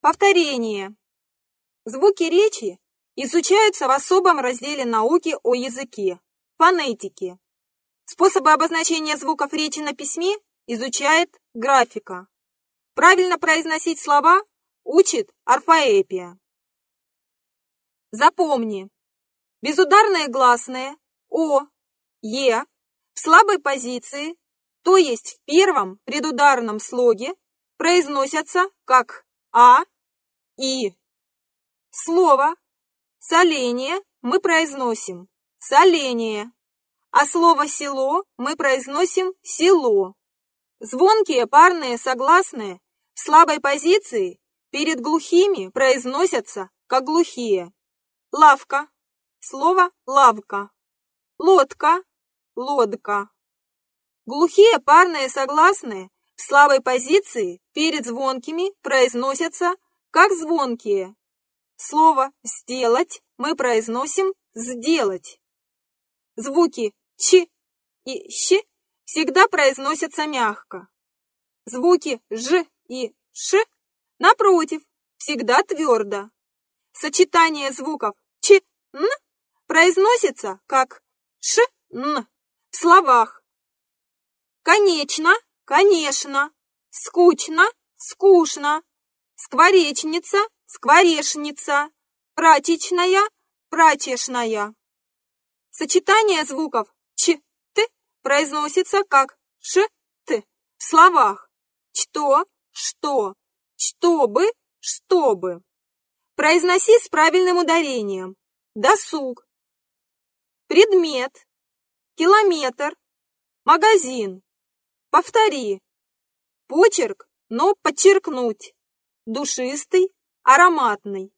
Повторение. Звуки речи изучаются в особом разделе науки о языке – фонетике. Способы обозначения звуков речи на письме изучает графика. Правильно произносить слова учит орфоэпия. Запомни, безударные гласные О, Е в слабой позиции, то есть в первом предударном слоге, произносятся как А, И. Слово соление мы произносим соление, а слово село мы произносим село. Звонкие парные согласные в слабой позиции перед глухими произносятся как глухие. Лавка. Слово лавка. Лодка. Лодка. Глухие парные согласные в слабой позиции перед звонкими произносятся как звонкие. Слово «сделать» мы произносим «сделать». Звуки «ч» и «щ» всегда произносятся мягко. Звуки «ж» и «ш» напротив, всегда твердо. Сочетание звуков «ч», «н» произносится как «ш», «н» в словах. Конечно, конечно, скучно, скучно, скворечница, скворешница, прачечная, прачечная. Сочетание звуков «ч», «т» произносится как «ш», «т» в словах «что», «что», «чтобы», «чтобы». Произноси с правильным ударением. Досуг. Предмет. Километр. Магазин. Повтори. Почерк, но подчеркнуть. Душистый, ароматный.